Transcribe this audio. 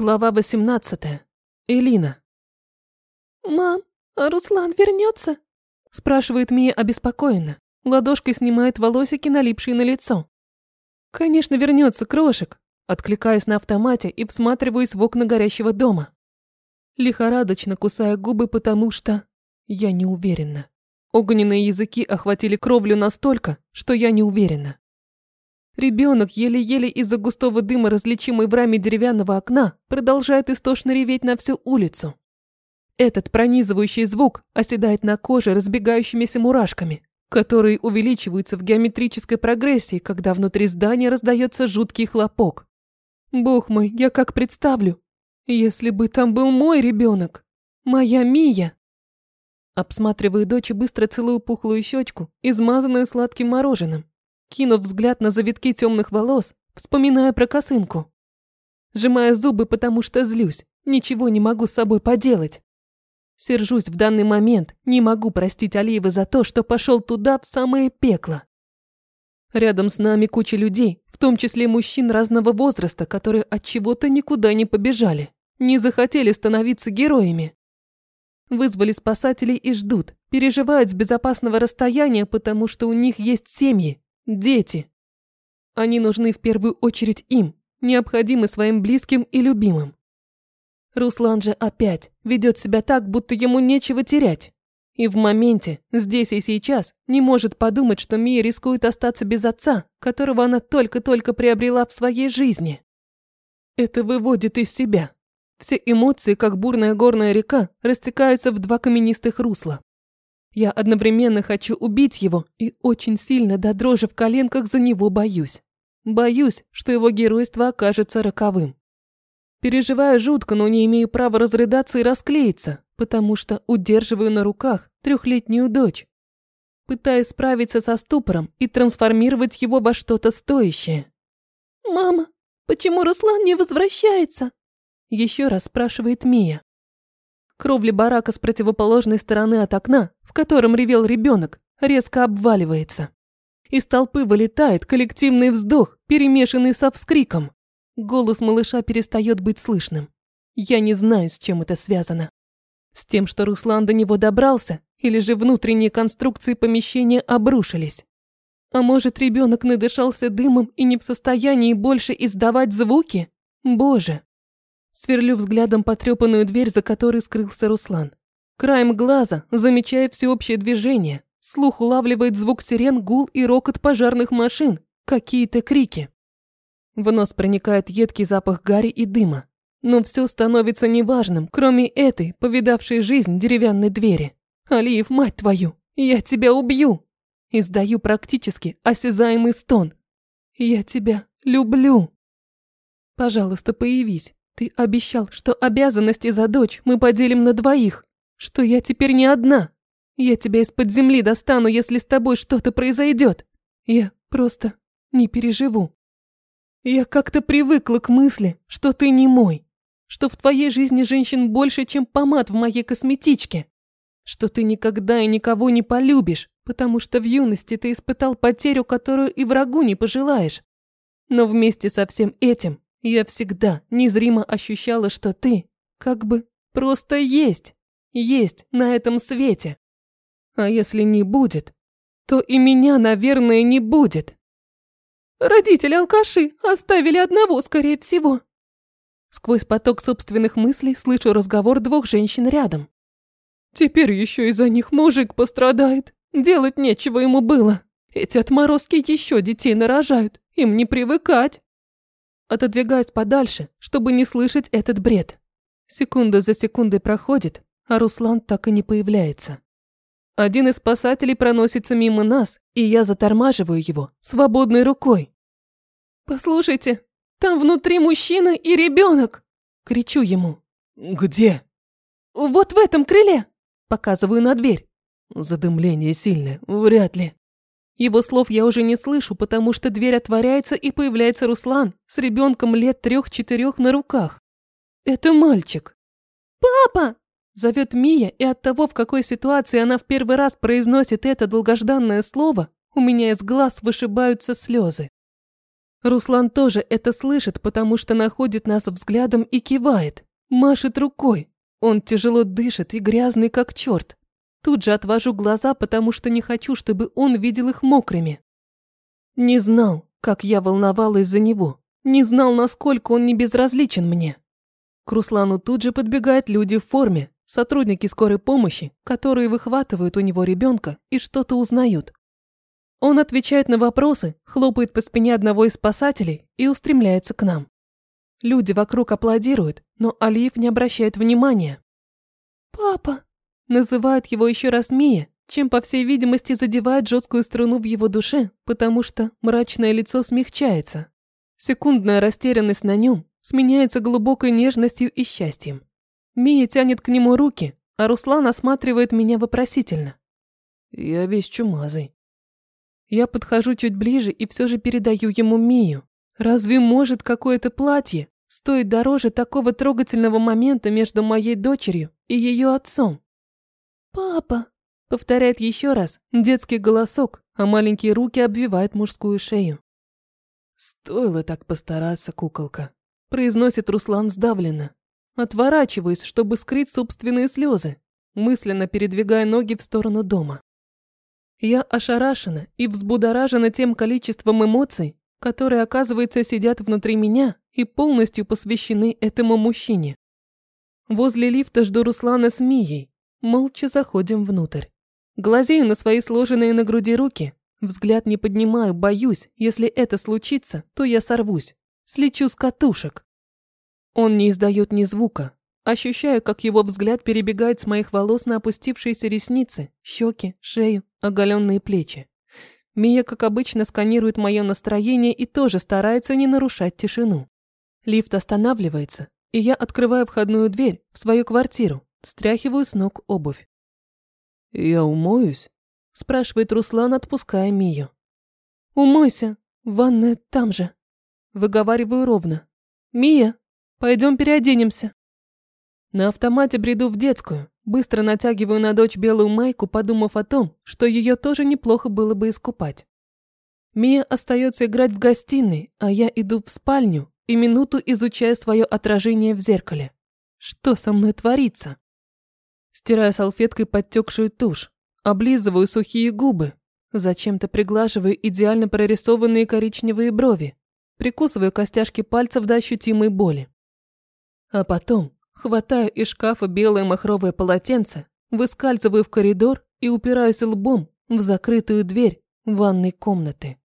Глава 18. Элина. «Мам, а Руслан вернется?» Спрашивает Мия обеспокоенно. Ладошкой снимает волосики, налипшие на лицо. «Конечно вернется, крошек!» Откликаюсь на автомате и всматриваюсь в окна горящего дома. Лихорадочно кусая губы, потому что... Я не уверена. Огненные языки охватили кровлю настолько, что я не уверена. Ребенок, еле-еле из-за густого дыма, различимый в раме деревянного окна, продолжает истошно реветь на всю улицу. Этот пронизывающий звук оседает на коже разбегающимися мурашками, которые увеличиваются в геометрической прогрессии, когда внутри здания раздается жуткий хлопок. Бог мой, я как представлю, если бы там был мой ребенок, моя Мия. Обсматриваю дочь и быстро целую пухлую щечку, измазанную сладким мороженым кинув взгляд на завитки темных волос, вспоминая про косынку. Сжимая зубы, потому что злюсь, ничего не могу с собой поделать. Сержусь в данный момент, не могу простить Алиева за то, что пошел туда, в самое пекло. Рядом с нами куча людей, в том числе мужчин разного возраста, которые от чего-то никуда не побежали, не захотели становиться героями. Вызвали спасателей и ждут, переживают с безопасного расстояния, потому что у них есть семьи, Дети. Они нужны в первую очередь им, необходимы своим близким и любимым. Руслан же опять ведет себя так, будто ему нечего терять. И в моменте, здесь и сейчас, не может подумать, что Мия рискует остаться без отца, которого она только-только приобрела в своей жизни. Это выводит из себя. Все эмоции, как бурная горная река, растекаются в два каменистых русла. Я одновременно хочу убить его и очень сильно до дрожи в коленках за него боюсь. Боюсь, что его геройство окажется роковым. Переживаю жутко, но не имею права разрыдаться и расклеиться, потому что удерживаю на руках трехлетнюю дочь. Пытаюсь справиться со ступором и трансформировать его во что-то стоящее. «Мама, почему Руслан не возвращается?» Еще раз спрашивает Мия. Кровля барака с противоположной стороны от окна, в котором ревел ребенок, резко обваливается. Из толпы вылетает коллективный вздох, перемешанный со вскриком. Голос малыша перестает быть слышным. Я не знаю, с чем это связано. С тем, что Руслан до него добрался, или же внутренние конструкции помещения обрушились. А может, ребенок надышался дымом и не в состоянии больше издавать звуки? Боже, Сверлю взглядом потрепанную дверь, за которой скрылся Руслан. Краем глаза, замечая всеобщее движение, слух улавливает звук сирен, гул и рокот пожарных машин, какие-то крики. В нос проникает едкий запах гари и дыма. Но все становится неважным, кроме этой, повидавшей жизнь деревянной двери. «Алиев, мать твою, я тебя убью!» Издаю практически осязаемый стон. «Я тебя люблю!» «Пожалуйста, появись, ты обещал, что обязанности за дочь мы поделим на двоих, что я теперь не одна. Я тебя из-под земли достану, если с тобой что-то произойдет. Я просто не переживу. Я как-то привыкла к мысли, что ты не мой, что в твоей жизни женщин больше, чем помад в моей косметичке, что ты никогда и никого не полюбишь, потому что в юности ты испытал потерю, которую и врагу не пожелаешь. Но вместе со всем этим я всегда незримо ощущала, что ты как бы просто есть, есть на этом свете. А если не будет, то и меня, наверное, не будет. Родители алкаши оставили одного, скорее всего. Сквозь поток собственных мыслей слышу разговор двух женщин рядом. Теперь еще из-за них мужик пострадает. Делать нечего ему было. Эти отморозки еще детей нарожают. Им не привыкать. Отодвигаюсь подальше, чтобы не слышать этот бред. Секунда за секундой проходит, а Руслан так и не появляется. Один из спасателей проносится мимо нас, и я затормаживаю его свободной рукой. «Послушайте, там внутри мужчина и ребенок!» Кричу ему. «Где?» «Вот в этом крыле!» Показываю на дверь. Задымление сильное, вряд ли. Его слов я уже не слышу, потому что дверь отворяется и появляется Руслан с ребенком лет трех-четырех на руках. Это мальчик. «Папа!» Зовет Мия, и от того, в какой ситуации она в первый раз произносит это долгожданное слово, у меня из глаз вышибаются слезы. Руслан тоже это слышит, потому что находит нас взглядом и кивает, машет рукой. Он тяжело дышит и грязный, как черт. Тут же отвожу глаза, потому что не хочу, чтобы он видел их мокрыми. Не знал, как я волновалась за него. Не знал, насколько он не безразличен мне. К Руслану тут же подбегают люди в форме, сотрудники скорой помощи, которые выхватывают у него ребенка и что-то узнают. Он отвечает на вопросы, хлопает по спине одного из спасателей и устремляется к нам. Люди вокруг аплодируют, но Алиев не обращает внимания. «Папа!» Называет его еще раз Мия, чем, по всей видимости, задевает жесткую струну в его душе, потому что мрачное лицо смягчается. Секундная растерянность на нем сменяется глубокой нежностью и счастьем. Мия тянет к нему руки, а Руслан осматривает меня вопросительно. Я весь чумазый. Я подхожу чуть ближе и все же передаю ему Мию. Разве может какое-то платье стоить дороже такого трогательного момента между моей дочерью и ее отцом? «Папа!» — повторяет еще раз детский голосок, а маленькие руки обвивают мужскую шею. Стоило так постараться, куколка. Произносит Руслан сдавленно. Отворачиваюсь, чтобы скрыть собственные слезы, мысленно передвигая ноги в сторону дома. Я ошарашена и взбудоражена тем количеством эмоций, которые, оказывается, сидят внутри меня и полностью посвящены этому мужчине. Возле лифта жду Руслана с Мией. Молча заходим внутрь. Глазею на свои сложенные на груди руки. Взгляд не поднимаю, боюсь, если это случится, то я сорвусь. Слечу с катушек. Он не издает ни звука, Ощущаю, как его взгляд перебегает с моих волос на опустившиеся ресницы, щеки, шею, оголенные плечи. Мия, как обычно, сканирует мое настроение и тоже старается не нарушать тишину. Лифт останавливается, и я открываю входную дверь в свою квартиру, стряхиваю с ног обувь. «Я умоюсь?» – спрашивает Руслан, отпуская Мию. «Умойся, ванная там же». Выговариваю ровно. «Мия, пойдем переоденемся». На автомате бреду в детскую, быстро натягиваю на дочь белую майку, подумав о том, что ее тоже неплохо было бы искупать. Мия остается играть в гостиной, а я иду в спальню и минуту изучаю свое отражение в зеркале. Что со мной творится? Стираю салфеткой подтекшую тушь, облизываю сухие губы, зачем-то приглаживаю идеально прорисованные коричневые брови, прикусываю костяшки пальцев до ощутимой боли. А потом Хватаю из шкафа белое махровое полотенце, выскальзываю в коридор и упираюсь лбом в закрытую дверь ванной комнаты.